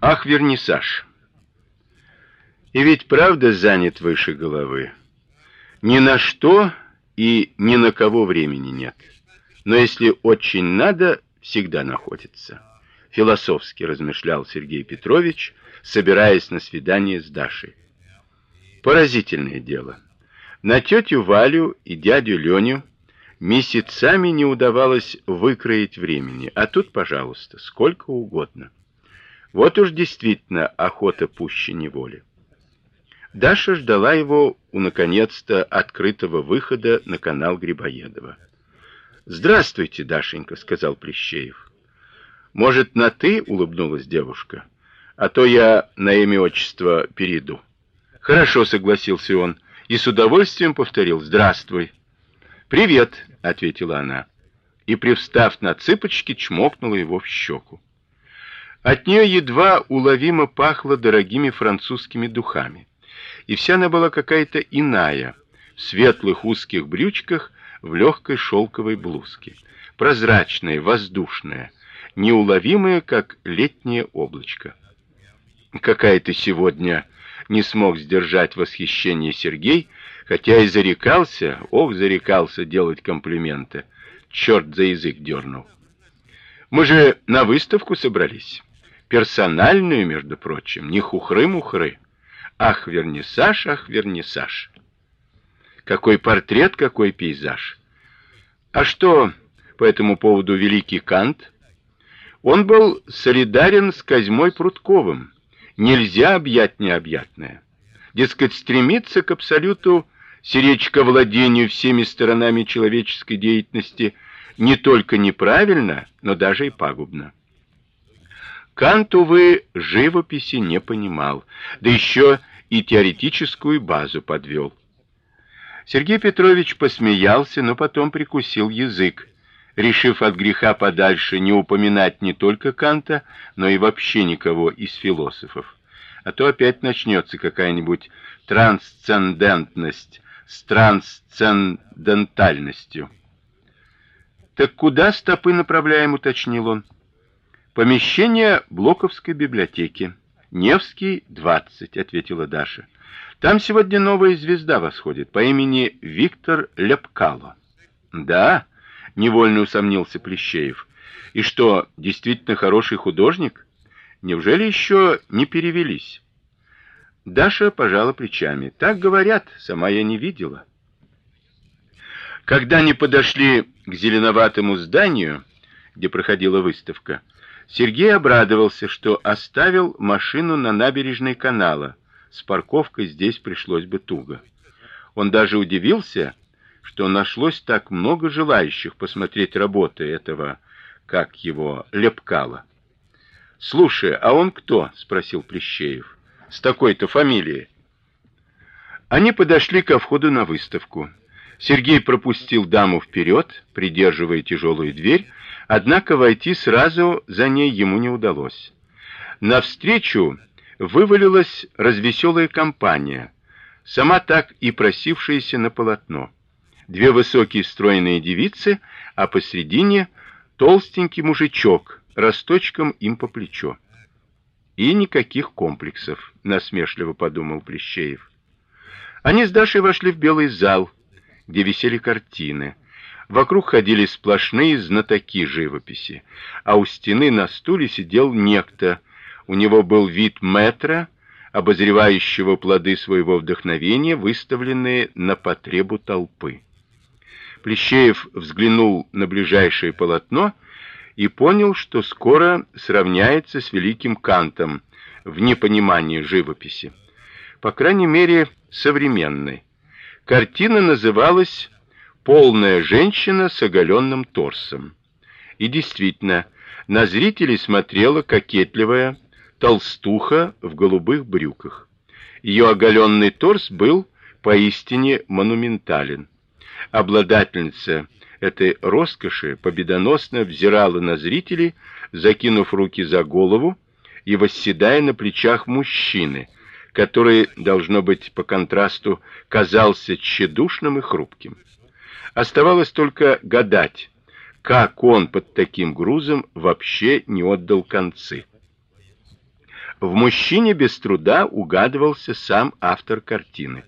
Ах, вернисаж. И ведь правда занят выше головы. Ни на что и ни на кого времени нет. Но если очень надо, всегда находится. Философски размышлял Сергей Петрович, собираясь на свидание с Дашей. Поразительное дело. На тетю Валю и дядю Леню месяцами не удавалось выкроить времени, а тут, пожалуйста, сколько угодно. Вот уж действительно охота пуще неволи. Даша ждала его у наконец-то открытого выхода на канал Грибоедова. "Здравствуйте, Дашенька", сказал Плещеев. "Может, на ты?" улыбнулась девушка. "А то я на имя отчество перейду". "Хорошо", согласился он и с удовольствием повторил: "Здравствуй". "Привет", ответила она и привстав на цыпочки, чмокнула его в щеку. От нее едва уловимо пахло дорогими французскими духами. И вся она была какая-то иная, в светлых узких брючках, в легкой шелковой блузке, прозрачная, воздушная, неуловимая, как летнее облачко. Какая ты сегодня, не смог сдержать восхищение Сергей, хотя и зарекался, ох, зарекался делать комплименты. Черт за язык дернул. Мы же на выставку собрались персональную, между прочим, не хухры-мухры. Ах, вернисаж, ах, вернисаж. Какой портрет, какой пейзаж. А что по этому поводу великий Кант? Он был солидарен с Козьмой Прудковым. Нельзя объять необъятное. Дескать, стремиться к абсолюту серечко владению всеми сторонами человеческой деятельности не только неправильно, но даже и пагубно. Кант, увы, живописи не понимал, да еще и теоретическую базу подвел. Сергей Петрович посмеялся, но потом прикусил язык, решив от греха подальше не упоминать не только Канта, но и вообще никого из философов. А то опять начнется какая-нибудь трансцендентность с трансцендентальностью. Так куда стопы направляем, уточнил он. Помещение Блоковской библиотеки. Невский, 20, ответила Даша. Там сегодня новая звезда восходит по имени Виктор Ляпкало. Да, невольно усомнился Плещеев. И что, действительно хороший художник? Неужели еще не перевелись? Даша пожала плечами. Так говорят, сама я не видела. Когда они подошли к зеленоватому зданию, где проходила выставка, Сергей обрадовался, что оставил машину на набережной канала. С парковкой здесь пришлось бы туго. Он даже удивился, что нашлось так много желающих посмотреть работы этого, как его, Лепкала. "Слушай, а он кто?" спросил Плещеев. "С такой-то фамилией?" Они подошли ко входу на выставку. Сергей пропустил даму вперед, придерживая тяжелую дверь, Однако войти сразу за ней ему не удалось. Навстречу вывалилась развеселая компания, сама так и просившаяся на полотно. Две высокие стройные девицы, а посредине толстенький мужичок, росточком им по плечо. И никаких комплексов, насмешливо подумал Плещеев. Они с Дашей вошли в белый зал, где висели картины. Вокруг ходили сплошные знатоки живописи, а у стены на стуле сидел некто. У него был вид метра, обозревающего плоды своего вдохновения, выставленные на потребу толпы. Плещеев взглянул на ближайшее полотно и понял, что скоро сравняется с великим Кантом в непонимании живописи. По крайней мере, современной. Картина называлась полная женщина с оголенным торсом. И действительно, на зрителей смотрела кокетливая толстуха в голубых брюках. Ее оголенный торс был поистине монументален. Обладательница этой роскоши победоносно взирала на зрителей, закинув руки за голову и восседая на плечах мужчины, который должно быть по контрасту казался тщедушным и хрупким. Оставалось только гадать, как он под таким грузом вообще не отдал концы. В мужчине без труда угадывался сам автор картины.